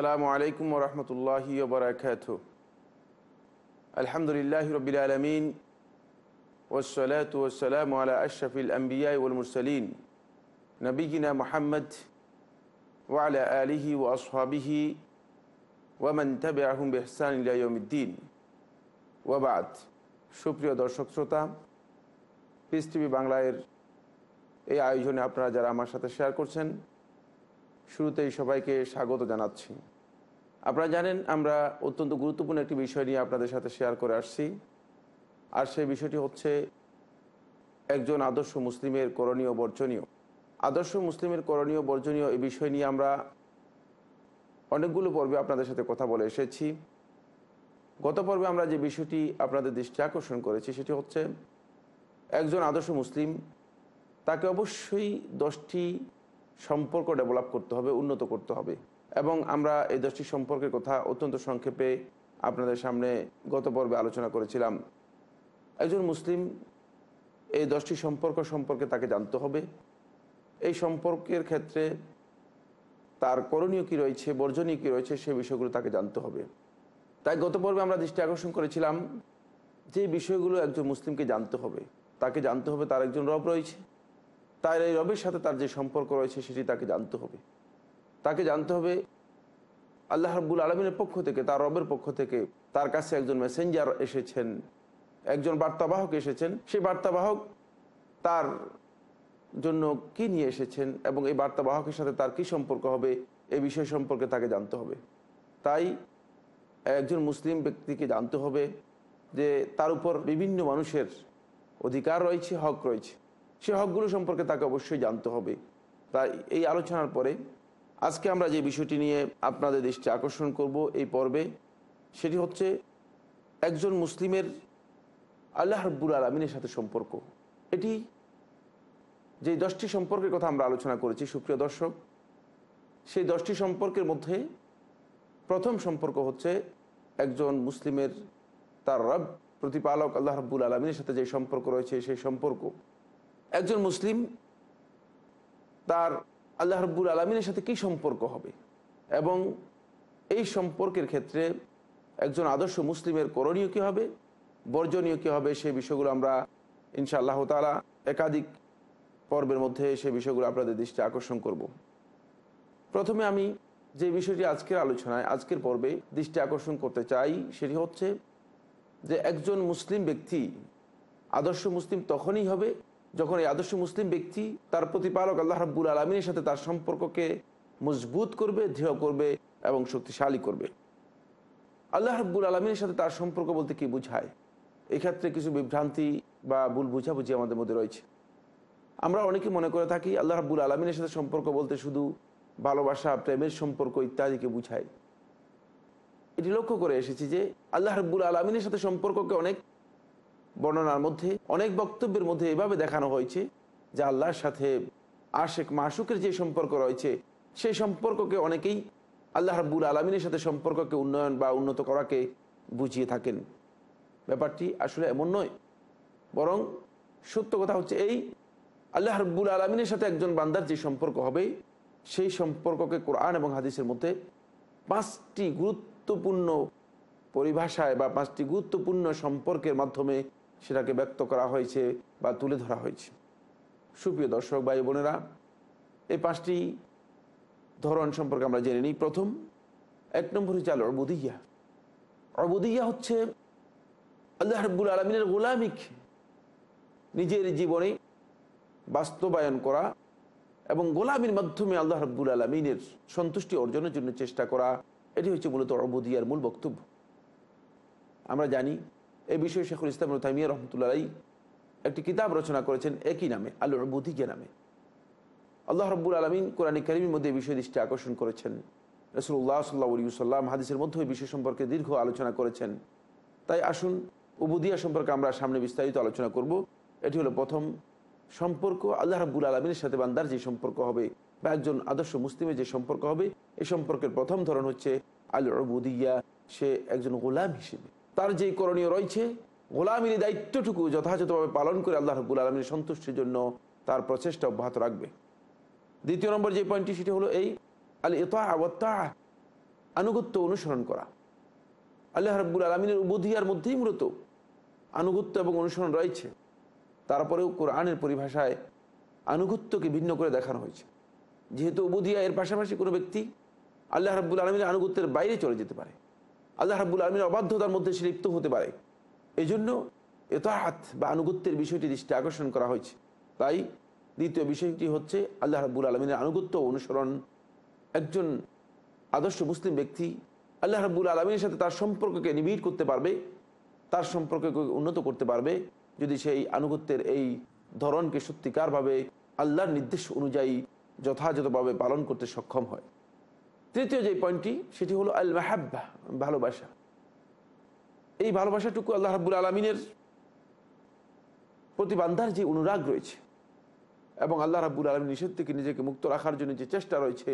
আসসালামু আলাইকুম রহমতুল্লাহ বরাকাত আলহামদুলিল্লাহ রবিল আলমিন ওসলাত ওসালাম আলা আশরফিল আম্বিয়া উলমুরসলিন নবীনা মোহাম্মদ ওয়ালা আলিহি ও আসহাবিহি ওয়ামান তবে আহম বেহসানদ্দিন ওয়াবাদ সুপ্রিয় দর্শক শ্রোতা পিস টিভি বাংলায়ের এই আয়োজনে আপনারা যারা আমার সাথে শেয়ার করছেন, শুরুতেই সবাইকে স্বাগত জানাচ্ছি। আপনারা জানেন, আমরা অত্যন্ত গুরুত্বপূর্ণ একটি বিষয় নিয়ে আপনাদের সাথে শেয়ার করে আসছি। আর সেই বিষয়টি হচ্ছে একজন আদর্শ মুসলিমের করণীয় বর্জনীয়। আদর্শ মুসলিমের করণীয় বর্জনীয় এই বিষয় নিয়ে আমরা অনেকগুলো পর্বে আপনাদের সাথে কথা বলে এসেছি। গত পর্বে আমরা যে বিষয়টি আপনাদের দৃষ্টি আকর্ষণ করেছি, সেটি হচ্ছে একজন আদর্শ মুসলিম, তাকে অবশ্যই দশটি সম্পর্ক ডেভেলপ করতে হবে, উন্নত করতে হবে। এবং আমরা এই দশটি সম্পর্কের কথা অত্যন্ত সংক্ষেপে আপনাদের সামনে গত পর্বে আলোচনা করেছিলাম। একজন মুসলিম এই দশটি সম্পর্ক সম্পর্কে তাকে জানতে হবে। এই সম্পর্কের ক্ষেত্রে তার করণীয় কী রয়েছে, বর্জনীয় কী রয়েছে, সে বিষয়গুলো তাকে জানতে হবে। তাই গত পর্বে আমরা দৃষ্টি আকর্ষণ করেছিলাম যে বিষয়গুলো একজন মুসলিমকে জানতে হবে। তাকে জানতে হবে তার একজন রব রয়েছে। তার এই রবের সাথে তার যে সম্পর্ক রয়েছে সেটি তাকে জানতে হবে। তাকে জানতে হবে, আল্লাহ রাব্বুল আলমিনের পক্ষ থেকে, তার রবের পক্ষ থেকে তার কাছে একজন মেসেঞ্জার এসেছেন, একজন বার্তাবাহক এসেছেন। সেই বার্তাবাহক তার জন্য কি নিয়ে এসেছেন এবং এই বার্তাবাহকের সাথে তার কি সম্পর্ক হবে এই বিষয় সম্পর্কে তাকে জানতে হবে। তাই একজন মুসলিম ব্যক্তিকে জানতে হবে যে তার উপর বিভিন্ন মানুষের অধিকার রয়েছে, হক রয়েছে। সে হকগুলো সম্পর্কে তাকে অবশ্যই জানতে হবে। তাই এই আলোচনার পরে আজকে আমরা যে বিষয়টি নিয়ে আপনাদের দৃষ্টি আকর্ষণ করব এই পর্বে, সেটি হচ্ছে একজন মুসলিমের আল্লাহ রব্বুল আলমিনের সাথে সম্পর্ক। এটি যে দশটি সম্পর্কের কথা আমরা আলোচনা করেছি, সুপ্রিয় দর্শক, সেই দশটি সম্পর্কের মধ্যে প্রথম সম্পর্ক হচ্ছে একজন মুসলিমের তার রব, প্রতিপালক আল্লাহ রব্বুল আলমিনের সাথে যে সম্পর্ক রয়েছে, সেই সম্পর্ক। একজন মুসলিম তার আল্লাহ রব্বুল আলমিনের সাথে কি সম্পর্ক হবে? এবং এই সম্পর্কের ক্ষেত্রে একজন আদর্শ মুসলিমের করণীয় কী হবে? বর্জনীয় কী হবে? সেই বিষয়গুলো আমরা ইনশা আল্লাহ তালা একাধিক পর্বের মধ্যে সেই বিষয়গুলো আপনাদের দৃষ্টি আকর্ষণ করব। প্রথমে আমি যে বিষয়টি আজকের আলোচনায়, আজকের পর্বে দৃষ্টি আকর্ষণ করতে চাই সেটি হচ্ছে যে একজন মুসলিম ব্যক্তি আদর্শ মুসলিম তখনই হবে যখন এই আদর্শ মুসলিম ব্যক্তি তার প্রতিপালক আল্লাহ রাব্বুল আলমিনের সাথে তার সম্পর্ককে মজবুত করবে, দৃঢ় করবে এবং শক্তিশালী করবে। আল্লাহ রাব্বুল আলমিনের সাথে তার সম্পর্ক বলতে কি বুঝায়? এক্ষেত্রে কিছু বিভ্রান্তি বা ভুল বুঝাবুঝি আমাদের মধ্যে রয়েছে। আমরা অনেকে মনে করে থাকি আল্লাহ রাব্বুল আলমিনের সাথে সম্পর্ক বলতে শুধু ভালোবাসা, প্রেমের সম্পর্ক ইত্যাদিকে বুঝায়। এটি লক্ষ্য করে এসেছি যে আল্লাহ রব্বুল আলমিনের সাথে সম্পর্ককে অনেক বর্ণনার মধ্যে, অনেক বক্তব্যের মধ্যে এভাবে দেখানো হয়েছে যে আল্লাহর সাথে আশেক মাসুকের যে সম্পর্ক রয়েছে, সেই সম্পর্ককে অনেকেই আল্লাহ রব্বুল আলমিনের সাথে সম্পর্ককে উন্নয়ন বা উন্নত করাকে বুঝিয়ে থাকেন। ব্যাপারটি আসলে এমন নয়। বরং সত্য কথা হচ্ছে এই, আল্লাহ রব্বুল আলমিনের সাথে একজন বান্দার যে সম্পর্ক হবে, সেই সম্পর্ককে কোরআন এবং হাদিসের মধ্যে পাঁচটি গুরুত্বপূর্ণ পরিভাষায় বা পাঁচটি গুরুত্বপূর্ণ সম্পর্কের মাধ্যমে সেটাকে ব্যক্ত করা হয়েছে বা তুলে ধরা হয়েছে। সুপ্রিয় দর্শক, ভাই বোনেরা, এই পাঁচটি ধরন সম্পর্কে আমরা জেনে নিই। প্রথম, এক নম্বর হচ্ছে আল অবুদিয়া অবুদিয়া হচ্ছে আল্লাহ রব্বুল আলমিনের গোলামিক নিজের জীবনে বাস্তবায়ন করা এবং গোলামির মাধ্যমে আল্লাহ রব্বুল আলমিনের সন্তুষ্টি অর্জনের জন্য চেষ্টা করা। এটি হচ্ছে মূলত অবুদিয়ার মূল বক্তব্য। আমরা জানি এই বিষয়ে শেখুল ইসলাম তাইমিয়া রহমতুল্লাহ একটি কিতাব রচনা করেছেন একই নামে আল্লাহ রব্বুদিকে নামে। আল্লাহ রব্বুল আলমিন কোরআনী করিমের মধ্যে এই বিষয় দৃষ্টি আকর্ষণ করেছেন। রসুল্লাহ সাল্লাহ সাল্লাম হাদিসের মধ্যে বিষয় সম্পর্কে দীর্ঘ আলোচনা করেছেন। তাই আসুন, উবুদিয়া সম্পর্কে আমরা সামনে বিস্তারিত আলোচনা করব। এটি হলো প্রথম সম্পর্ক, আল্লাহ রাব্বুল আলমিনের সাথে বান্দার যে সম্পর্ক হবে বা একজন আদর্শ মুসলিমের যে সম্পর্ক হবে, এই সম্পর্কের প্রথম ধরন হচ্ছে আল রবুদিয়া সে একজন গোলাম হিসেবে। তার যে করণীয় রয়েছে, গোলামির দায়িত্বটুকু যথাযথভাবে পালন করে আল্লাহ রব্বুল আলমীর সন্তুষ্টির জন্য তার প্রচেষ্টা অব্যাহত রাখবে। দ্বিতীয় নম্বর যে পয়েন্টটি সেটি হলো এই আল এতা আনুগত্য অনুসরণ করা। আল্লাহ রব্বুল আলমিনের উবুদিয়ার মধ্যেই মূলত আনুগত্য এবং অনুসরণ রয়েছে। তারপরেও কোরআনের পরিভাষায় আনুগত্যকে ভিন্ন করে দেখানো হয়েছে। যেহেতু উবুদিয়া এর পাশাপাশি কোনো ব্যক্তি আল্লাহ রাব্বুল আলমীর আনুগত্যের বাইরে চলে যেতে পারে। আল্লাহ রাব্বুল আলমীর অবাধ্যতার মধ্যে সে লিপ্ত হতে পারে। এই জন্য এতাহাত বা আনুগত্যের বিষয়টি দৃষ্টি আকর্ষণ করা হয়েছে। তাই দ্বিতীয় বিষয়টি হচ্ছে আল্লাহ রাব্বুল আলমিনের আনুগত্য অনুসরণ। একজন আদর্শ মুসলিম ব্যক্তি আল্লাহ রাব্বুল আলমীর সাথে তার সম্পর্ককে নিবিড় করতে পারবে, তার সম্পর্ককে উন্নত করতে পারবে। যদি সেই আনুগত্যের এই ধরনকে সত্যিকারভাবে আল্লাহর নির্দেশ অনুযায়ী যথাযথভাবে পালন করতে সক্ষম হয়। তৃতীয় যে পয়েন্টটি সেটি হলো আল মাহাব্বা ভালোবাসা। এই ভালোবাসাটুকু আল্লাহ রাবুল আলমিনের প্রতিবান্ধার যে অনুরাগ রয়েছে এবং আল্লাহ রাবুল আলমী নিষেধ থেকে নিজেকে মুক্ত রাখার জন্য যে চেষ্টা রয়েছে,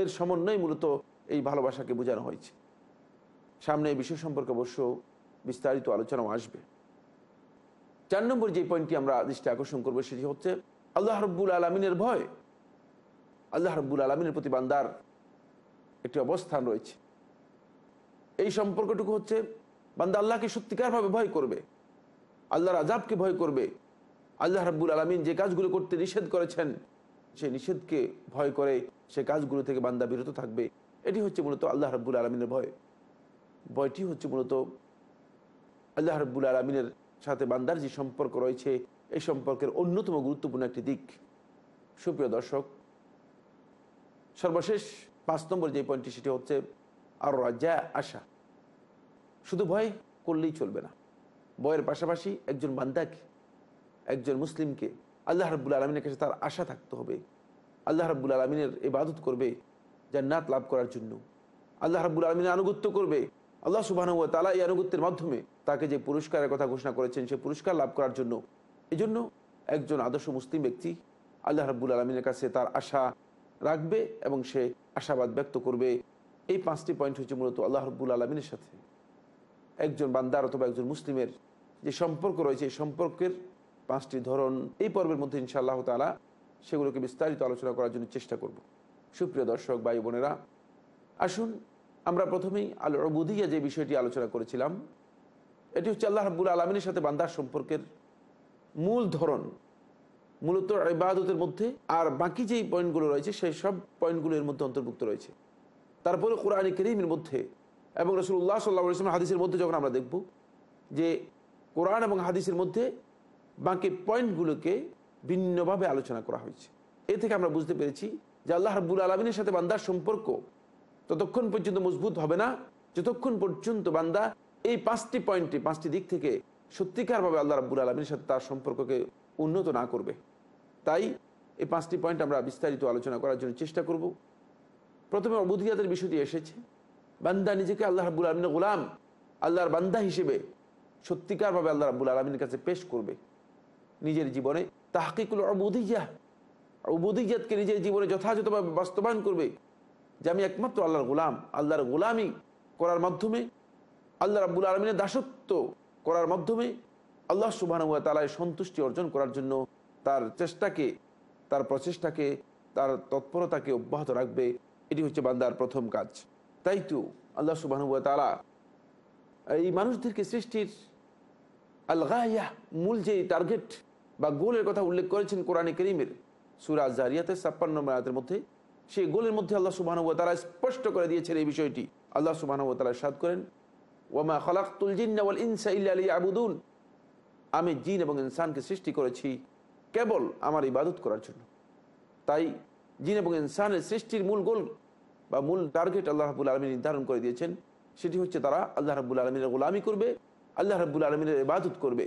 এর সমন্বয় মূলত এই ভালোবাসাকে বোঝানো হয়েছে। সামনে এই বিষয় সম্পর্কে অবশ্য বিস্তারিত আলোচনাও আসবে। চার নম্বর যে পয়েন্টটি আমরা দৃষ্টি আকর্ষণ করব, সেটি হচ্ছে আল্লাহ রব্বুল আলমিনের ভয়। আল্লাহ রব্বুল আলমিনের প্রতি বান্দার একটি অবস্থান রয়েছে। এই সম্পর্কটুকু হচ্ছে, বান্দা আল্লাহকে সত্যিকারভাবে ভয় করবে, আল্লাহর আজাবকে ভয় করবে। আল্লাহ রাব্বুল আলমিন যে কাজগুলো করতে নিষেধ করেছেন, সেই নিষেধকে ভয় করে সে কাজগুলো থেকে বান্দা বিরত থাকবে। এটি হচ্ছে মূলত আল্লাহ রাব্বুল আলমিনের ভয়। ভয়টি হচ্ছে মূলত আল্লাহ রাব্বুল আলমিনের সাথে বান্দার যে সম্পর্ক রয়েছে, এই সম্পর্কের অন্যতম গুরুত্বপূর্ণ একটি দিক। সুপ্রিয় দর্শক, সর্বশেষ পাঁচ নম্বর যে পয়েন্টটি সেটি হচ্ছে আর রাজা আশা শুধু ভয় করলেই চলবে না। ভয়ের পাশাপাশি একজন বান্দাকে, একজন মুসলিমকে আল্লাহ রাব্বুল আলমিনের কাছে তার আশা থাকতে হবে। আল্লাহ রাব্বুল আলমিনের ইবাদত করবে জান্নাত লাভ করার জন্য। আল্লাহ রাব্বুল আলমিনের আনুগত্য করবে। আল্লাহ সুবাহ তালা এই আনুগত্যের মাধ্যমে তাকে যে পুরস্কারের কথা ঘোষণা করেছেন, সে পুরস্কার লাভ করার জন্য। এজন্য একজন আদর্শ মুসলিম ব্যক্তি আল্লাহ রাব্বুল আলমিনের কাছে তার আশা রাখবে এবং সে আশাবাদ ব্যক্ত করবে। এই পাঁচটি পয়েন্ট হচ্ছে মূলত আল্লাহ রব্বুল আলমিনের সাথে। একজন বান্দার অথবা একজন মুসলিমের যে সম্পর্ক রয়েছে, এই সম্পর্কের পাঁচটি ধরন এই পর্বের মধ্যে ইনশাআল্লাহ তালা সেগুলোকে বিস্তারিত আলোচনা করার জন্য চেষ্টা করব। সুপ্রিয় দর্শক, ভাই বোনেরা, আসুন আমরা প্রথমেই আল রবুদিয়া যে বিষয়টি আলোচনা করেছিলাম, এটি হচ্ছে আল্লাহ রাব্বুল আলমিনের সাথে বান্দার সম্পর্কের মূল ধরন। মূলত ইবাদতের মধ্যে, আর বাকি যেই পয়েন্টগুলো রয়েছে, সেই সব পয়েন্টগুলো এর মধ্যে অন্তর্ভুক্ত রয়েছে। তারপরে কোরআন করিমের মধ্যে, এবং রসুল্লাহ সাল্লাহ ইসলাম হাদিসের মধ্যে যখন আমরা দেখব, যে কোরআন এবং হাদিসের মধ্যে বাকি পয়েন্টগুলোকে ভিন্নভাবে আলোচনা করা হয়েছে। এ থেকে আমরা বুঝতে পেরেছি যে আল্লাহ রাব্বুল আলমিনের সাথে বান্দার সম্পর্ক ততক্ষণ পর্যন্ত মজবুত হবে না, যতক্ষণ পর্যন্ত বান্দা এই পাঁচটি পয়েন্টে, পাঁচটি দিক থেকে সত্যিকারভাবে আল্লাহ রাব্বুল আলমীর সাথে তার সম্পর্ককে উন্নত না করবে। তাই এই পাঁচটি পয়েন্ট আমরা বিস্তারিত আলোচনা করার জন্য চেষ্টা করব। প্রথমে অবুধিয়াতের বিষয়টি এসেছে। বান্দা নিজেকে আল্লাহ রাবুল আলমিনের গোলাম, আল্লাহর বান্দা হিসেবে সত্যিকারভাবে আল্লাহ রাবুল আলমিনের কাছে পেশ করবে। নিজের জীবনে তাহকিকুল অবুদিজা অবুদিজাতকে নিজের জীবনে যথাযথভাবে বাস্তবায়ন করবে। যে আমি একমাত্র আল্লাহর গোলাম, আল্লাহর গোলামি করার মাধ্যমে, আল্লাহ রাবুল আলমিনের দাসত্ব করার মাধ্যমে আল্লাহ সুবাহ তালায় সন্তুষ্টি অর্জন করার জন্য তার চেষ্টাকে, তার প্রচেষ্টাকে, তার তৎপরতাকে অব্যাহত রাখবে। এটি হচ্ছে বান্দার প্রথম কাজ। তাই তো আল্লাহ সুবাহ তালা এই মানুষদেরকে সৃষ্টির আল মূল যে টার্গেট বা গোলের কথা উল্লেখ করেছেন কোরআনে করিমের সুরাজ জারিয়াতে ছাপ্পান্ন মায়াতের মধ্যে, সেই গোলের মধ্যে আল্লাহ সুবাহ তারা স্পষ্ট করে দিয়েছেন এই বিষয়টি। আল্লাহ সুবাহ তারা সাদ করেন ওয়ামা খলাকুল জিন্নাওয়াল ইনসা ইল্লা আবুদুন আমি জিন এবং ইনসানকে সৃষ্টি করেছি কেবল আমার ইবাদত করার জন্য। তাই জিন এবং ইনসানের সৃষ্টির মূল গোল বা মূল টার্গেট আল্লাহ রাবুল আলমী নির্ধারণ করে দিয়েছেন, সেটি হচ্ছে তারা আল্লাহ রাবুল আলমিনের গোলামি করবে, আল্লাহ রাবুল আলমিনের ইবাদত করবে।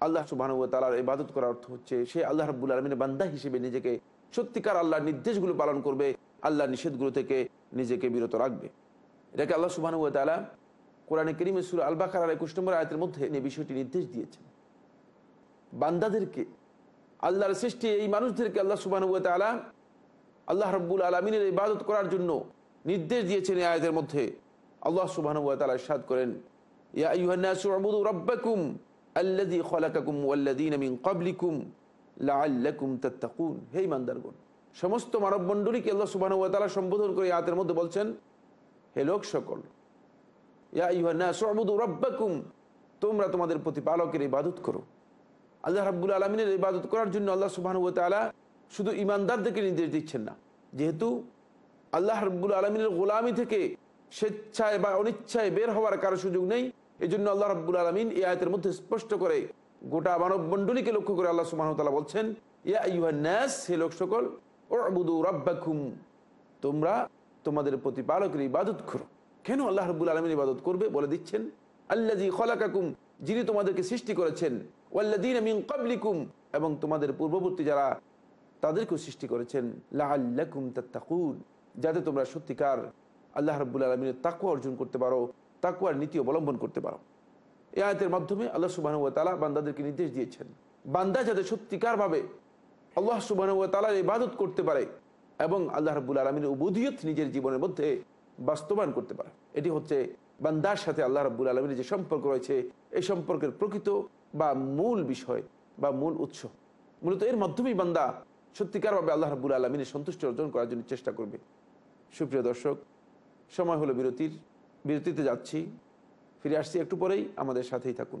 আল্লাহ সুবাহ তালার ইবাদত করার অর্থ হচ্ছে সে আল্লাহ রাবুল আলমিনের বান্দা হিসেবে নিজেকে সত্যিকার আল্লাহর নির্দেশগুলো পালন করবে, আল্লাহর নিষেধগুলো থেকে নিজেকে বিরত রাখবে। এটাকে আল্লাহ সুবাহ তালা কোরআনে করিমে সুর আল বাকার একুশ নম্বর আয়তের মধ্যে এই বিষয়টি নির্দেশ দিয়েছেন বান্দাদেরকে, আল্লাহর সৃষ্টি এই মানুষদেরকে আল্লাহ সুবাহ তালা আল্লাহ রব্বুল আলমিনের ইবাদত করার জন্য নির্দেশ দিয়েছেন এই আয়তের মধ্যে। আল্লাহ সুবাহ তালা সাদ করেন সমস্ত মানব মণ্ডলীকে আল্লাহ সুবহানাহু ওয়া তাআলা সম্বোধন করে আয়াতের মধ্যে বলছেন, হে লোক সকল তোমরা তোমাদের প্রতিপালকের ইবাদত করো। আল্লাহ রাব্বুল আলামিনের ইবাদত করার জন্য আল্লাহ তাআলা শুধু ইমানদারদেরকে নির্দেশ দিচ্ছেন না। যেহেতু আল্লাহ রাব্বুল আলামিনের গোলামি থেকে স্বেচ্ছায় বা অনিচ্ছায় বের হওয়ার কারও সুযোগ নেই। এই জন্য আল্লাহ রাব্বুল আলমিন এই আয়তের মধ্যে স্পষ্ট করে গোটা মানব মণ্ডলীকে লক্ষ্য করে আল্লাহ সুবাহতাল্লাহ বলছেন, ইয়া ইউহান্যাস হে লোক সকল ও রাব্বাকুম। তোমরা তোমাদের প্রতিপালকের ইবাদত করো। কেন আল্লাহ রব্বুল আলমিন ইবাদত করবে? বলে দিচ্ছেন আল্লাজি খলাকাকুম যিনি তোমাদেরকে সৃষ্টি করেছেন ওয়াল্লাদিন এবং তোমাদের পূর্ববর্তী যারা তাদেরকেও সৃষ্টি করেছেন, লাআল্লাকুম তাত্তাকুন যাতে তোমরা সত্যিকার আল্লাহ রব্বুল আলমিনের তাকুয়া অর্জন করতে পারো তাকুয়ার নীতি অবলম্বন করতে পারো। এ আয়তের মাধ্যমে আল্লাহ সুবাহ তালা বান্দাদেরকে নির্দেশ দিয়েছেন, বান্দা যাতে সত্যিকারভাবে আল্লাহ সুবাহ তালার ইবাদত করতে পারে, এবং আল্লাহ রব্বুল আলমীর উবুদিয়ত নিজের জীবনের মধ্যে বাস্তবায়ন করতে পারে। এটি হচ্ছে বান্দার সাথে আল্লাহ রব্বুল আলমীর যে সম্পর্ক রয়েছে, এই সম্পর্কের প্রকৃত বা মূল বিষয় বা মূল উৎস। মূলত এর মাধ্যমেই বান্দা সত্যিকারভাবে আল্লাহ রব্বুল আলমিনের সন্তুষ্টি অর্জন করার জন্য চেষ্টা করবে। সুপ্রিয় দর্শক, সময় হলো বিরতির। বিরতিতে যাচ্ছি। ফিরে আসছি একটু পরেই। আমাদের সাথেই থাকুন।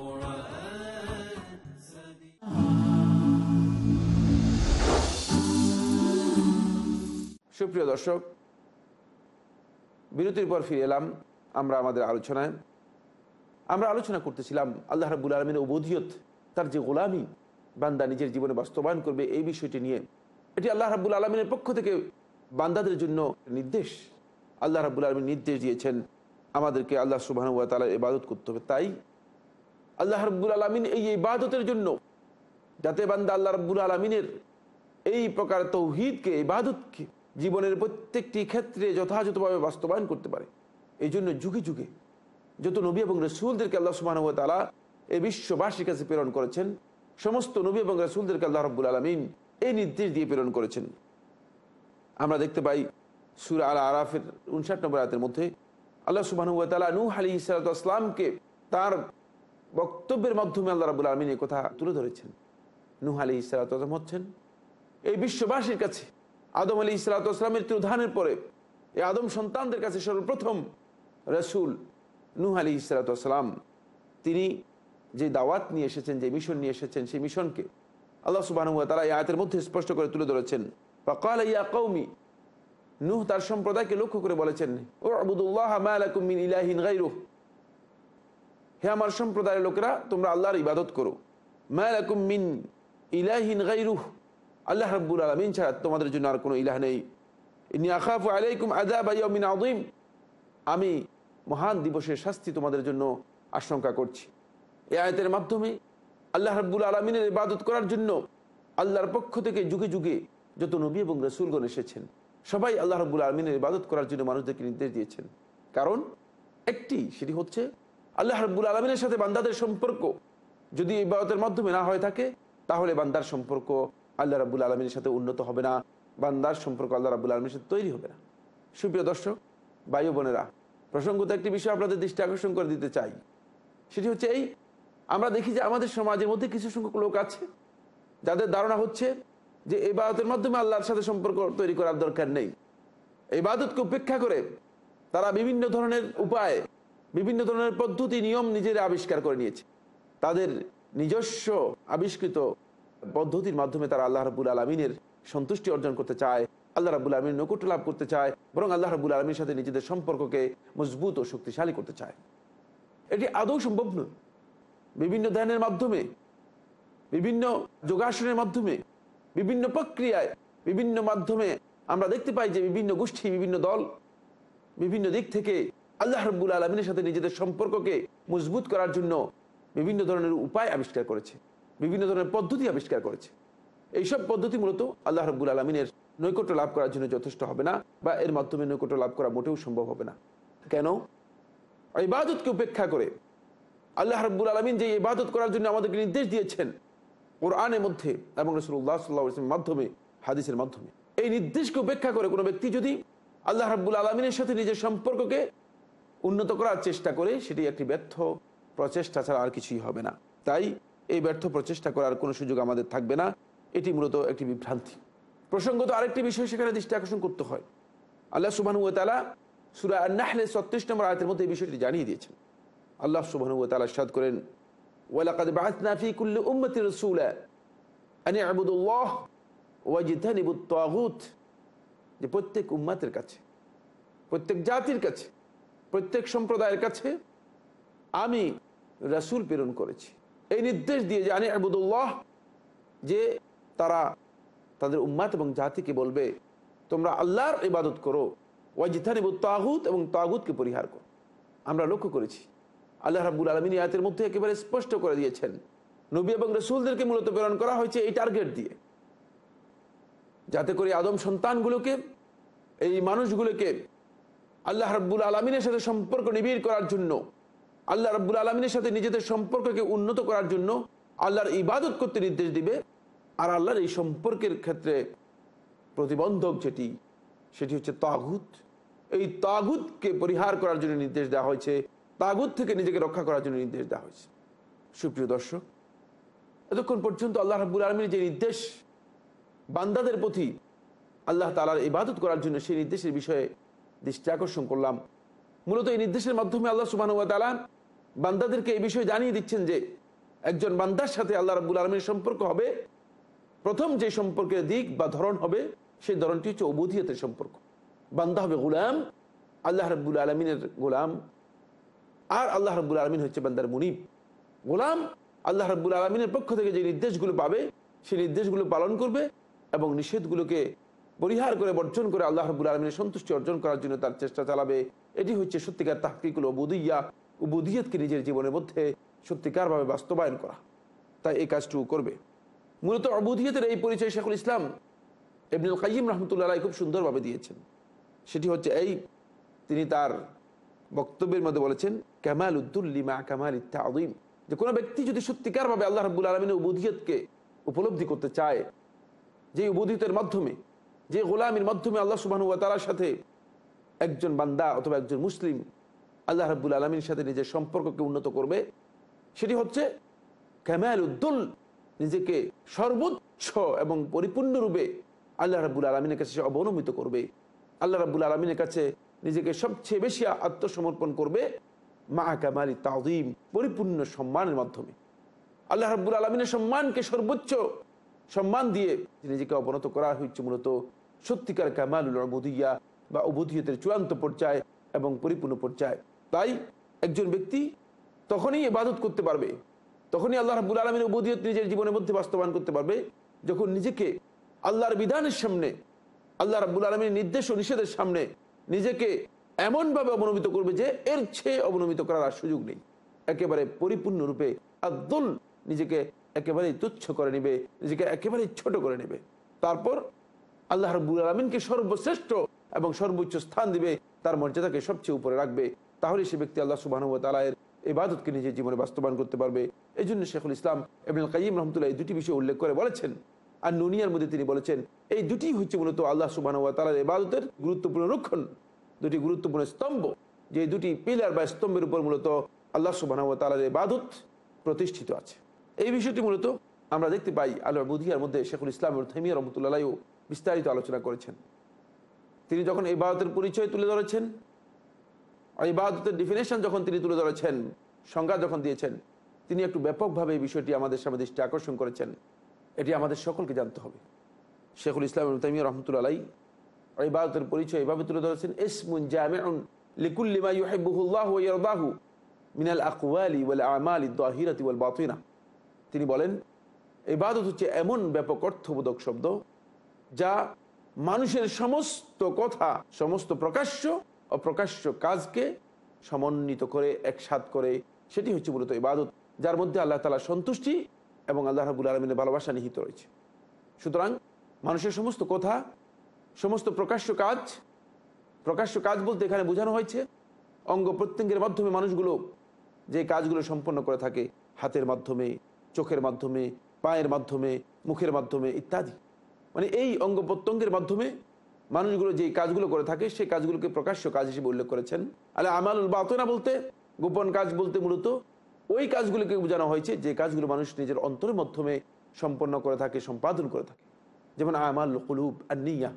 সুপ্রিয় দর্শক, বিরতির পর ফিরে এলাম আমরা আমাদের আলোচনায়। আমরা আলোচনা করতেছিলাম আল্লাহ রাবুল আলমিন উবোধিয়ত তার যে গোলামি বান্দা নিজের জীবনে বাস্তবায়ন করবে এই বিষয়টি নিয়ে। এটি আল্লাহ রাবুল আলমিনের পক্ষ থেকে বান্দাদের জন্য নির্দেশ। আল্লাহ রাবুল আলমিন নির্দেশ দিয়েছেন, আমাদেরকে আল্লাহ সুবাহ তালার ইবাদত করতে হবে। তাই আল্লাহ রাবুল আলমিন এই ইবাদতের জন্য যাতে বান্দা আল্লাহ রাব্বুল আলমিনের এই প্রকার তৌহিদকে, ইবাদতকে জীবনের প্রত্যেকটি ক্ষেত্রে যথাযথভাবে বাস্তবায়ন করতে পারে। এই জন্য যুগে যুগে যত নবী এবং রসুলদেরকে আল্লাহ সুবাহ তালা এই বিশ্ববাসীর কাছে প্রেরণ করেছেন, সমস্ত নবী এবং রসুলদেরকে আল্লাহ রব্বুল আলমিন এই নির্দেশ দিয়ে প্রেরণ করেছেন। আমরা দেখতে পাই সুর আল আরাফের উনষাট নম্বর আয়াতের মধ্যে আল্লাহ সুবাহ তালা নূহ আলী ইসালাতামকে তার বক্তব্যের মাধ্যমে আল্লাহ রাবুল আলমিন কথা তুলে ধরেছেন। নুহ আলী ইসালাতাম হচ্ছেন এই বিশ্ববাসীর কাছে আদম আলী ইসলাতামের তিরোধানের পরে এই আদম সন্তানদের কাছে সর্বপ্রথম রসুল নুহ আলী ইসলাতাম তিনি যে দাওয়াত নিয়ে এসেছেন, যে মিশন নিয়ে এসেছেন, সেই মিশনকে আল্লাহ সুবাহ তারা এই আয়াতের মধ্যে স্পষ্ট করে তুলে ধরেছেন। কৌমি নুহ তার সম্প্রদায়কে লক্ষ্য করে বলেছেন ও আবুদুল্লাহ ইলাহিন হে আমার সম্প্রদায়ের লোকেরা, তোমরা আল্লাহর ইবাদত করো। মায়ালাকুম মিন ইলাহিন গাইরুহ আল্লাহ রাব্বুল আলমিন ছাড়া তোমাদের জন্য আর কোনো ইলাহ নেই। ইনি আখাফু আলাইকুম আদাব মিন আদিম আমি মহান দিবসের শাস্তি তোমাদের জন্য আশঙ্কা করছি। এই আয়তের মাধ্যমে আল্লাহ রাব্বুল আলমিনের ইবাদত করার জন্য আল্লাহর পক্ষ থেকে যুগে যুগে যত নবী এবং রসুলগণ এসেছেন, সবাই আল্লাহ রাব্বুল আলমিনের ইবাদত করার জন্য মানুষদেরকে নির্দেশ দিয়েছেন। কারণ একটি, সেটি হচ্ছে আল্লাহ রাব্বুল আলমিনের সাথে বান্দাদের সম্পর্ক। যদি ইবাদতের মাধ্যমে না হয়ে থাকে, তাহলে বান্দার সম্পর্ক আল্লাহ রাবুল আলমীর সাথে উন্নত হবে না, বান্দার সম্পর্ক আল্লাহ রাবুল আলমীর সাথে তৈরি হবে না। সুপ্রিয় দর্শক বায়ু বোনেরা, প্রসঙ্গত একটি বিষয় আপনাদের দৃষ্টি আকর্ষণ করে দিতে চাই। সেটি হচ্ছে এই, আমরা দেখি যে আমাদের সমাজের মধ্যে কিছু সংখ্যক লোক আছে, যাদের ধারণা হচ্ছে যে এই বাদতের মাধ্যমে আল্লাহর সাথে সম্পর্ক তৈরি করার দরকার নেই। এই বাদতকে উপেক্ষা করে তারা বিভিন্ন ধরনের উপায়, বিভিন্ন ধরনের পদ্ধতি, নিয়ম নিজেরা আবিষ্কার করে নিয়েছে। তাদের নিজস্ব আবিষ্কৃত পদ্ধতির মাধ্যমে তারা আল্লাহ রাবুল আলমিনের সন্তুষ্টি অর্জন করতে চায়, আল্লাহ রাবুল আলমীর নৈকট্য লাভ করতে চায়, বরং আল্লাহ রাবুল আলমীর সাথে নিজেদের সম্পর্ককে মজবুত ও শক্তিশালী করতে চায়। এটি আদৌ সম্ভব নয়। বিভিন্ন ধ্যানের মাধ্যমে, বিভিন্ন যোগাসনের মাধ্যমে, বিভিন্ন প্রক্রিয়ায়, বিভিন্ন মাধ্যমে আমরা দেখতে পাই যে বিভিন্ন গোষ্ঠী, বিভিন্ন দল, বিভিন্ন দিক থেকে আল্লাহ রব্বুল আলমিনের সাথে নিজেদের সম্পর্ককে মজবুত করার জন্য বিভিন্ন ধরনের উপায় আবিষ্কার করেছে। বিভিন্ন ধরনের পদ্ধতি আবিষ্কার করেছে। এইসব পদ্ধতি মূলত আল্লাহ রব্বুল আলমিনের নৈকট্য লাভ করার জন্য যথেষ্ট হবে না বা এর মাধ্যমে নৈকট্য লাভ করা মোটেও সম্ভব হবে না। কেন? ইবাদতকে উপেক্ষা করে আল্লাহ রব্বুল আলমিন যে ইবাদত করার জন্য আমাদেরকে নির্দেশ দিয়েছেন কোরআনের মধ্যে এবং রসুল্লাহ সাল্লাহ ইসলামের মাধ্যমে, হাদিসের মাধ্যমে, এই নির্দেশকে উপেক্ষা করে কোনো ব্যক্তি যদি আল্লাহ রাব্বুল আলমিনের সাথে নিজের সম্পর্ককে উন্নত করার চেষ্টা করে, সেটি একটি ব্যর্থ প্রচেষ্টা ছাড়া আর কিছুই হবে না। তাই এই ব্যর্থ প্রচেষ্টা করার কোনো সুযোগ আমাদের থাকবে না। এটি মূলত একটি বিভ্রান্তি। প্রসঙ্গত আরেকটি বিষয় সেখানে দৃষ্টি আকর্ষণ করতে হয়। আল্লাহ সুবাহ তালা সুরা নাহলে ছত্রিশ নম্বর আয়তের মধ্যে এই বিষয়টি জানিয়ে দিয়েছেন। আল্লাহ সুবাহ তালা সাদ করেন যে প্রত্যেক উম্মাতের কাছে, প্রত্যেক জাতির কাছে, প্রত্যেক সম্প্রদায়ের কাছে আমি রাসূল প্রেরণ করেছি। এই নির্দেশ দিয়ে আনি আবুদুল্লাহ, যে তারা তাদের উম্মাত এবং জাতিকে বলবে, তোমরা আল্লাহর ইবাদত করো ওয়াজিথানিবু তাগুত এবং তাগুতকে পরিহার করো। আমরা লক্ষ্য করেছি, আল্লাহ রাব্বুল আলমিন আয়াতের মধ্যে একেবারে স্পষ্ট করে দিয়েছেন, নবী এবং রসুলদেরকে মূলত প্রেরণ করা হয়েছে এই টার্গেট দিয়ে। যাতে করে আদম সন্তানগুলোকে, এই মানুষগুলোকে আল্লাহ রাব্বুল আলমিনের সাথে সম্পর্ক নিবিড় করার জন্য আল্লাহ রাব্বুল আলমিনের সাথে নিজেদের সম্পর্ককে উন্নত করার জন্য আল্লাহর ইবাদত করতে নির্দেশ দিবে। আর আল্লাহর এই সম্পর্কের ক্ষেত্রে প্রতিবন্ধক যেটি, সেটি হচ্ছে তাগুত। এই তাগুতকে পরিহার করার জন্য নির্দেশ দেওয়া হয়েছে। তাগুত থেকে নিজেকে রক্ষা করার জন্য নির্দেশ দেওয়া হয়েছে। সুপ্রিয় দর্শক, এতক্ষণ পর্যন্ত আল্লাহ রাব্বুল আলমীর যে নির্দেশ, বান্দাদের প্রতি আল্লাহ তালার ইবাদত করার জন্য সেই নির্দেশের বিষয়ে দৃষ্টি আকর্ষণ করলাম। মূলত এই নির্দেশের মাধ্যমে আল্লাহ সুবাহ তালা বান্দাদেরকে এই বিষয়ে জানিয়ে দিচ্ছেন যে একজন বান্দার সাথে আল্লাহ রাব্বুল আলমীর সম্পর্ক হবে। প্রথম যে সম্পর্কের দিক বা ধরন হবে, সেই ধরনটি হচ্ছে অবুধিয়তের সম্পর্ক। বান্দা হবে গোলাম, আল্লাহ রাব্বুল আলমিনের গোলাম, আর আল্লাহ রাব্বুল আলমিন হচ্ছে বান্দার মুনিব। গোলাম আল্লাহ রাব্বুল আলমিনের পক্ষ থেকে যে নির্দেশগুলো পাবে, সেই নির্দেশগুলো পালন করবে এবং নিষেধগুলোকে পরিহার করে বর্জন করে আল্লাহ রাব্বুল আলমিনের সন্তুষ্টি অর্জন করার জন্য তার চেষ্টা চালাবে। এটি হচ্ছে সত্যিকার তাহকিকুল বুদিয়া উবুদিয়তকে নিজের জীবনের মধ্যে সত্যিকারভাবে বাস্তবায়ন করা। তাই এই কাজটুকু করবে। মূলত অবুদিয়তের এই পরিচয় শেখুল ইসলাম ইবনুল কাইম রহমতুল্লাহ খুব সুন্দরভাবে দিয়েছেন। সেটি হচ্ছে এই, তিনি তার বক্তব্যের মধ্যে বলেছেন কামাল উদ্দুল্লিমা কামাল ইত্তাদিম যে কোনো ব্যক্তি যদি সত্যিকারভাবে আল্লাহ রাব্বুল আলমিনের উবুদিয়তকে উপলব্ধি করতে চায় যে উবুদিয়তের মাধ্যমে যে গোলামের মাধ্যমে আল্লাহ সুবাহ তালার সাথে একজন বান্দা অথবা একজন মুসলিম আল্লাহ রাব্বুল আলমীর সাথে নিজের সম্পর্ককে উন্নত করবে, সেটি হচ্ছে ক্যামাল উদ্দুল নিজেকে সর্বোচ্চ এবং পরিপূর্ণরূপে আল্লাহ রাব্বুল আলমিনের কাছে সে অবনমিত করবে। আল্লাহ রাব্বুল আলমিনের কাছে নিজেকে সবচেয়ে বেশি আত্মসমর্পণ করবে মা কামালি তাজিম পরিপূর্ণ সম্মানের মাধ্যমে। আল্লাহ রাব্বুল আলমিনের সম্মানকে সর্বোচ্চ সম্মান দিয়ে নিজেকে অবনত করা হয়েছে মূলত সত্যিকার কামালুল অবুদিয়া বা অবুদিয়তের চূড়ান্ত পর্যায়ে এবং পরিপূর্ণ পর্যায়ে। তাই একজন ব্যক্তি তখনই ইবাদত করতে পারবে। তখনই আল্লাহ রাব্বুল আলমীর অবুদিয়ত নিজের জীবনের মধ্যে বাস্তবায়ন করতে পারবে। যখন নিজেকে আল্লাহর বিধানের সামনে, আল্লাহ রাব্বুল আলমীর নির্দেশ ও নিষেধের সামনে নিজেকে এমনভাবে অবনমিত করবে যে এর চেয়ে অবনমিত করার আর সুযোগ নেই। একেবারে পরিপূর্ণরূপে আব্দুল নিজেকে একেবারেই তুচ্ছ করে নেবে, নিজেকে একেবারেই ছোট করে নেবে। তারপর আল্লাহ রব্বুল আলমিনকে সর্বশ্রেষ্ঠ এবং সর্বোচ্চ স্থান দিবে, তার মর্যাদাকে সবচেয়ে উপরে রাখবে। তাহলে সে ব্যক্তি আল্লাহ সুবাহ তালায়ের ইবাদতকে নিজের জীবনে বাস্তবায়ন করতে পারবে। এই জন্য শেখুল ইসলাম এবং কাইম রহমতুল্লাহ এই দুটি বিষয় উল্লেখ করে বলেছেন। আর নুনিয়ার মধ্যে তিনি বলেছেন, এই দুটি হচ্ছে মূলত আল্লাহ সুবাহ তালার ইবাদতের গুরুত্বপূর্ণ রক্ষণ, দুটি গুরুত্বপূর্ণ স্তম্ভ। যে দুটি পিলার বা স্তম্ভের উপর মূলত আল্লাহ সুবাহ তালার ইবাদত প্রতিষ্ঠিত আছে। এই বিষয়টি মূলত আমরা দেখতে পাই আল্লাহ বুধিয়ার মধ্যে শেখুল ইসলাম থেমিয়া রহমতুল্লাহও বিস্তারিত আলোচনা করেছেন। তিনি যখন এই বাদতের পরিচয় তুলে ধরেছেন এই বাদতের ডিফিনেশন যখন তিনি তুলে ধরেছেন, সংজ্ঞা যখন দিয়েছেন, তিনি একটু ব্যাপকভাবে এই বিষয়টি আমাদের সামনে দৃষ্টি আকর্ষণ করেছেন। এটি আমাদের সকলকে জানতে হবে। শেখুল ইসলাম তাইমিয়া রহমতুল্লাহ এই বাদতের পরিচয় এভাবে তুলে ধরেছেন, ইসমুন জামিউন লিকুল্লিমা ইউহিব্বুহুল্লাহ ওয়া ইয়ারদাহু মিনাল আকওয়ালি ওয়াল আমালি দাহিরাতি ওয়াল বাতিনা। তিনি বলেন, ইবাদত হচ্ছে এমন ব্যাপক অর্থবোধক শব্দ যা মানুষের সমস্ত কথা, সমস্ত প্রকাশ্য, অপ্রকাশ্য কাজকে সমন্বিত করে, একসাথ করে, সেটি হচ্ছে মূলত ইবাদত, যার মধ্যে আল্লাহ তালা সন্তুষ্টি এবং আল্লাহ রাবুল আলমিনের ভালোবাসা নিহিত রয়েছে। সুতরাং মানুষের সমস্ত কথা, সমস্ত প্রকাশ্য কাজ প্রকাশ্য কাজ বলতে এখানে বোঝানো হয়েছে, অঙ্গ প্রত্যঙ্গের মাধ্যমে মানুষগুলো যে কাজগুলো সম্পন্ন করে থাকে, হাতের মাধ্যমে, চোখের মাধ্যমে, পায়ের মাধ্যমে, মুখের মাধ্যমে ইত্যাদি। মানে এই অঙ্গ প্রত্যঙ্গের মাধ্যমে মানুষগুলো যে কাজগুলো করে থাকে, সেই কাজগুলোকে প্রকাশ্য কাজ হিসেবে উল্লেখ করেছেন। আলে আমালুল বাতনা বলতে, গোপন কাজ বলতে মূলত ওই কাজগুলোকে বোঝানো হয়েছে যে কাজগুলো মানুষ নিজের অন্তরের মাধ্যমে সম্পন্ন করে থাকে, সম্পাদন করে থাকে। যেমন আমাল কুলুব আর নিয়া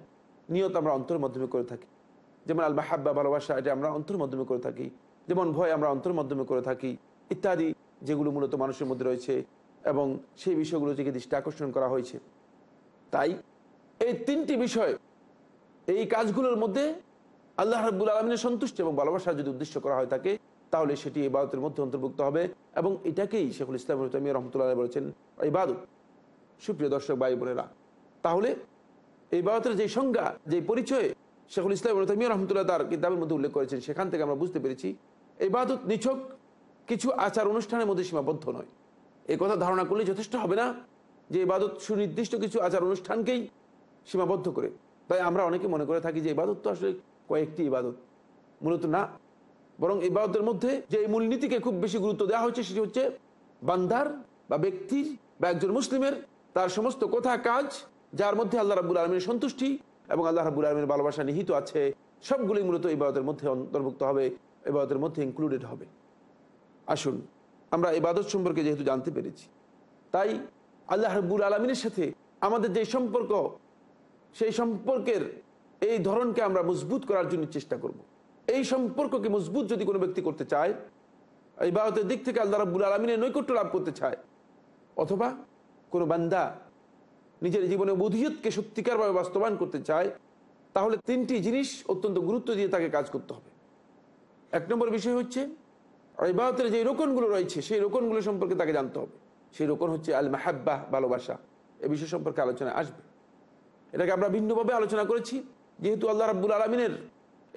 নিয়ত আমরা অন্তরের মাধ্যমে করে থাকি। যেমন আল মাহাব্বা ভালোবাসা এটা আমরা অন্তর মাধ্যমে করে থাকি। যেমন ভয় আমরা অন্তর মাধ্যমে করে থাকি, ইত্যাদি যেগুলো মূলত মানুষের মধ্যে রয়েছে এবং সেই বিষয়গুলো থেকে দৃষ্টি আকর্ষণ করা হয়েছে। তাই এই তিনটি বিষয়, এই কাজগুলোর মধ্যে আল্লাহ রাব্বুল আলমিনের সন্তুষ্টি এবং ভালোবাসা যদি উদ্দেশ্য করা হয় থাকে, তাহলে সেটি ইবাদতের মধ্যে অন্তর্ভুক্ত হবে এবং এটাকেই শেখুল ইসলাম রহমতুল্লাহ বলেছেন, ইবাদত। সুপ্রিয় দর্শক, ভাই বোনেরা, তাহলে এই বাদতের যে সংজ্ঞা, যে পরিচয় শেখুল ইসলাম তামিয়া রহমতুল্লাহ তার কিতাবের মধ্যে উল্লেখ করেছেন, সেখান থেকে আমরা বুঝতে পেরেছি এই বাদত নিছক কিছু আচার অনুষ্ঠানের মধ্যে সীমাবদ্ধ নয়। এই কথা ধারণা করলে যথেষ্ট হবে না। যে ইবাদত সুনির্দিষ্ট কিছু আচার অনুষ্ঠানকেই সীমাবদ্ধ করে। তাই আমরা অনেকে মনে করে থাকি যে ইবাদত তো আসলে কয়েকটি ইবাদত। মূলত না। বরং ইবাদতের মধ্যে যে মূলনীতিকে খুব বেশি গুরুত্ব দেওয়া হচ্ছে সেটি হচ্ছে বান্দার বা ব্যক্তির বা একজন মুসলিমের তার সমস্ত কথা কাজ যার মধ্যে আল্লাহ রাবুল আলমীর সন্তুষ্টি এবং আল্লাহ রাবুল আলমীর ভালোবাসা নিহিত আছে সবগুলি মূলত ইবাদতের মধ্যে অন্তর্ভুক্ত হবে, ইবাদতের মধ্যে ইনক্লুডেড হবে। আসুন, আমরা ইবাদত সম্পর্কে যেহেতু জানতে পেরেছি, তাই আল্লাহ রব্বুল আলমিনের সাথে আমাদের যে সম্পর্ক, সেই সম্পর্কের এই ধরনকে আমরা মজবুত করার জন্য চেষ্টা করব। এই সম্পর্ককে মজবুত যদি কোনো ব্যক্তি করতে চায়, ইবাদতের দিক থেকে আল্লাহ রব্বুল আলমিনের নৈকট্য লাভ করতে চায়, অথবা কোনো বান্দা নিজের জীবনে বুধিয়তকে সত্যিকারভাবে বাস্তবায়ন করতে চায়, তাহলে তিনটি জিনিস অত্যন্ত গুরুত্ব দিয়ে তাকে কাজ করতে হবে এক নম্বর বিষয় হচ্ছে, ইবাদতের যে রোকনগুলো রয়েছে, সেই রোকনগুলো সম্পর্কে তাকে জানতে হবে সেই রোকন হচ্ছে আল মাহাব্বাহ ভালোবাসা। এ বিষয় সম্পর্কে আলোচনা আসবে। এটাকে আমরা ভিন্নভাবে আলোচনা করেছি। যেহেতু আল্লাহ রাব্বুল আলমিনের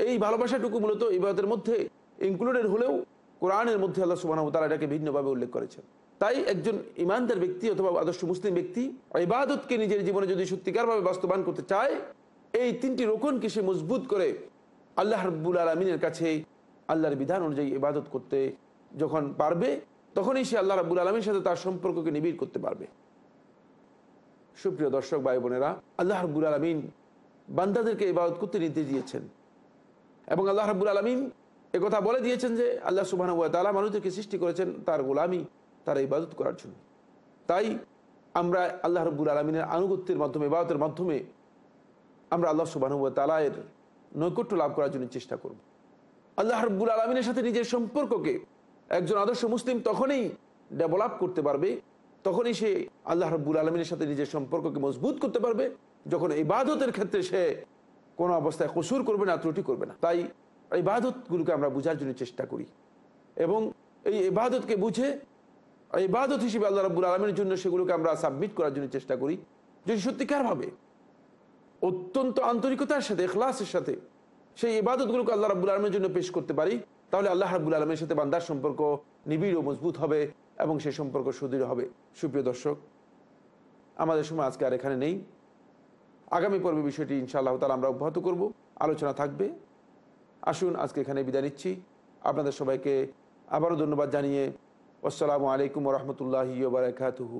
এই ভালোবাসাটুকু মূলত ইবাদতের মধ্যে ইনক্লুডেড হলেও কোরআনের মধ্যে আল্লাহ সুবাহ তারা এটাকে ভিন্নভাবে উল্লেখ করেছেন। তাই একজন ইমানদার ব্যক্তি অথবা আদর্শ মুসলিম ব্যক্তি ইবাদতকে নিজের জীবনে যদি সত্যিকারভাবে বাস্তবায়ন করতে চায়, এই তিনটি রোকনকে সে মজবুত করে আল্লাহ রব্বুল আলমিনের কাছে আল্লাহর বিধান অনুযায়ী ইবাদত করতে যখন পারবে তখনই সে আল্লাহ রাবুল আলমীর সাথে তার সম্পর্ককে নিবিড় করতে পারবে। সুপ্রিয় দর্শক, ভাই বোনেরা, আল্লাহ রব্বুল আলমিন বান্দাদেরকে ইবাদত করতে নির্দেশ দিয়েছেন। এবং আল্লাহ রাবুল আলমিন কথা বলে দিয়েছেন যে, আল্লাহ সুবাহ তালা মানুষদেরকে সৃষ্টি করেছেন তার গোলামি, তার ইবাদত করার জন্য। তাই আমরা আল্লাহ রব্বুল আলমিনের আনুগত্যের মাধ্যমে, ইবাদতের মাধ্যমে আমরা আল্লাহ সুবাহ তালায়ের নৈকট্য লাভ করার জন্য চেষ্টা করব। আল্লাহ রব্বুল আলমিনের সাথে নিজের সম্পর্ককে একজন আদর্শ মুসলিম তখনই ডেভেলপ করতে পারবে, তখনই সে আল্লাহ রব্বুল আলমিনের সাথে নিজের সম্পর্ককে মজবুত করতে পারবে, যখন ইবাদতের ক্ষেত্রে সে কোনো অবস্থায় কসুর করবে না, ত্রুটি করবে না। তাই ইবাদতগুলোকে আমরা বোঝার জন্য চেষ্টা করি। এবং এই ইবাদতকে বুঝে ইবাদত হিসেবে আল্লাহ রব্বুল আলমের জন্য সেগুলোকে আমরা সাবমিট করার জন্য চেষ্টা করি। যদি সত্যিকারভাবে অত্যন্ত আন্তরিকতার সাথে, এখলাসের সাথে সেই ইবাদতগুলোকে আল্লাহ রাবুল আলমের জন্য পেশ করতে পারি তাহলে আল্লাহ রাবুল আলমের সাথে বান্দার সম্পর্ক নিবিড় ও মজবুত হবে এবং সেই সম্পর্ক সুদৃঢ় হবে। সুপ্রিয় দর্শক, আমাদের সময় আজকে আর এখানে নেই। আগামী পর্বে বিষয়টি ইনশাআল্লাহ তালা আমরা অব্যাহত করব। আলোচনা থাকবে। আসুন, আজকে এখানে বিদায় নিচ্ছি। আপনাদের সবাইকে আবারও ধন্যবাদ জানিয়ে, আসসালামু আলাইকুম রহমতুল্লাহি বারাকাতুহু।